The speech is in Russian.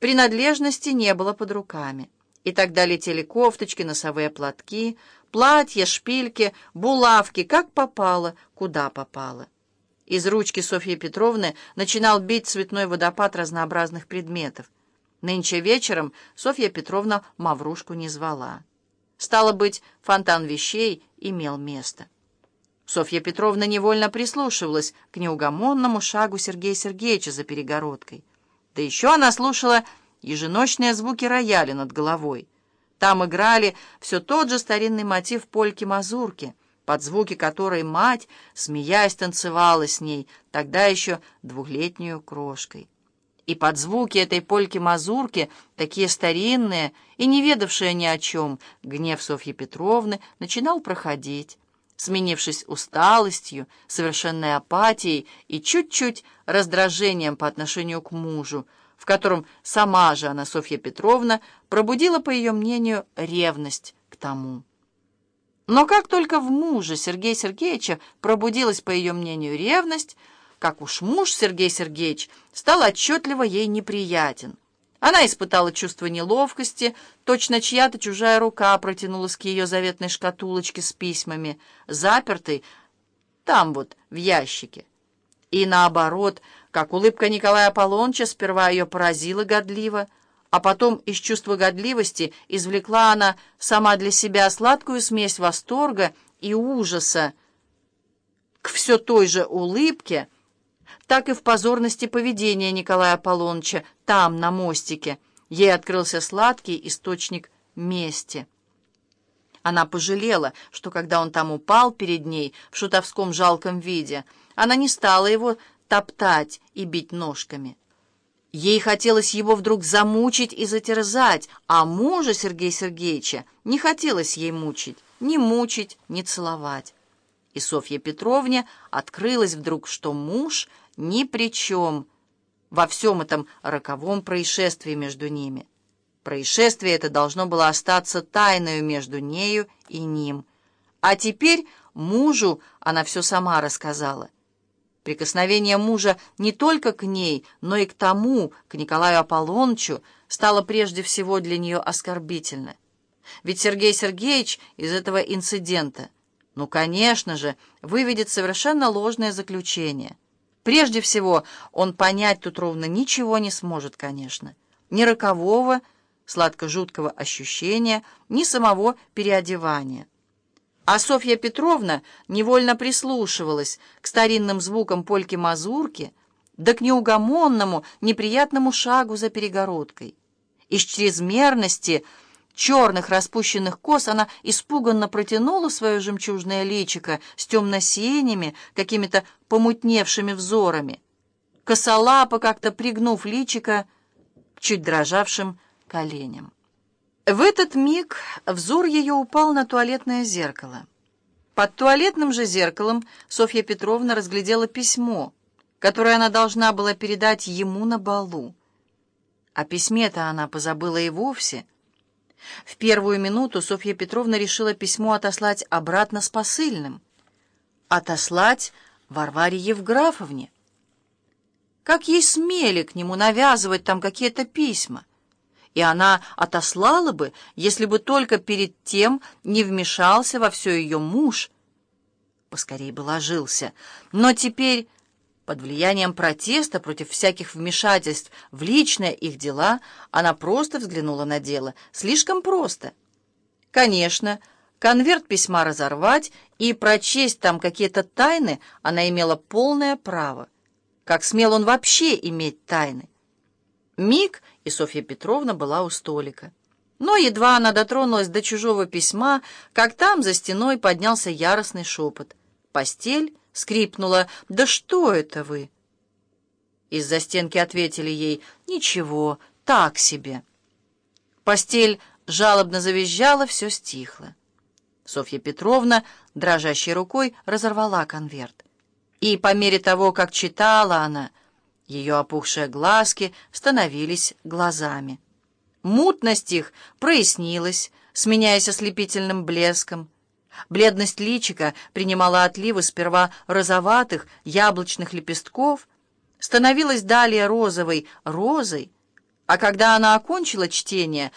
Принадлежности не было под руками. И тогда летели кофточки, носовые платки, платья, шпильки, булавки, как попало, куда попало. Из ручки Софьи Петровны начинал бить цветной водопад разнообразных предметов. Нынче вечером Софья Петровна Маврушку не звала. Стало быть, фонтан вещей имел место. Софья Петровна невольно прислушивалась к неугомонному шагу Сергея Сергеевича за перегородкой. Да еще она слушала еженочные звуки рояля над головой. Там играли все тот же старинный мотив польки-мазурки, под звуки которой мать, смеясь, танцевала с ней, тогда еще двухлетнюю крошкой. И под звуки этой польки-мазурки, такие старинные и не ведавшие ни о чем, гнев Софьи Петровны начинал проходить, сменившись усталостью, совершенной апатией и чуть-чуть раздражением по отношению к мужу, в котором сама же она, Софья Петровна, пробудила, по ее мнению, ревность к тому. Но как только в муже Сергея Сергеевича пробудилась, по ее мнению, ревность, как уж муж Сергей Сергеевич стал отчетливо ей неприятен. Она испытала чувство неловкости, точно чья-то чужая рука протянулась к ее заветной шкатулочке с письмами, запертой там вот, в ящике. И наоборот, как улыбка Николая Аполлонча сперва ее поразила годливо, а потом из чувства годливости извлекла она сама для себя сладкую смесь восторга и ужаса к все той же улыбке, так и в позорности поведения Николая Аполлоныча там, на мостике. Ей открылся сладкий источник мести. Она пожалела, что когда он там упал перед ней в шутовском жалком виде, она не стала его топтать и бить ножками. Ей хотелось его вдруг замучить и затерзать, а мужа Сергея Сергеевича не хотелось ей мучить, ни мучить, ни целовать. И Софье Петровне открылось вдруг, что муж ни при чем во всем этом роковом происшествии между ними. Происшествие это должно было остаться тайною между нею и ним. А теперь мужу она все сама рассказала. Прикосновение мужа не только к ней, но и к тому, к Николаю Аполлончу, стало прежде всего для нее оскорбительно. Ведь Сергей Сергеевич из этого инцидента, ну, конечно же, выведет совершенно ложное заключение – Прежде всего, он понять тут ровно ничего не сможет, конечно. Ни рокового, сладко-жуткого ощущения, ни самого переодевания. А Софья Петровна невольно прислушивалась к старинным звукам польки-мазурки, да к неугомонному, неприятному шагу за перегородкой. Из чрезмерности черных распущенных кос она испуганно протянула свое жемчужное личико с темно-синими, какими-то помутневшими взорами. Косолапо, как-то пригнув личико к чуть дрожавшим коленям. В этот миг взор ее упал на туалетное зеркало. Под туалетным же зеркалом Софья Петровна разглядела письмо, которое она должна была передать ему на балу. О письме-то она позабыла и вовсе — в первую минуту Софья Петровна решила письмо отослать обратно с посыльным. Отослать Варваре Евграфовне. Как ей смели к нему навязывать там какие-то письма? И она отослала бы, если бы только перед тем не вмешался во все ее муж. Поскорей бы ложился. Но теперь... Под влиянием протеста против всяких вмешательств в личные их дела она просто взглянула на дело. Слишком просто. Конечно, конверт письма разорвать и прочесть там какие-то тайны она имела полное право. Как смел он вообще иметь тайны? Миг, и Софья Петровна была у столика. Но едва она дотронулась до чужого письма, как там за стеной поднялся яростный шепот. Постель скрипнула. «Да что это вы?» Из-за стенки ответили ей «Ничего, так себе». Постель жалобно завизжала, все стихло. Софья Петровна дрожащей рукой разорвала конверт. И по мере того, как читала она, ее опухшие глазки становились глазами. Мутность их прояснилась, сменяясь ослепительным блеском. Бледность личика принимала отливы сперва розоватых яблочных лепестков, становилась далее розовой розой, А когда она окончила чтение,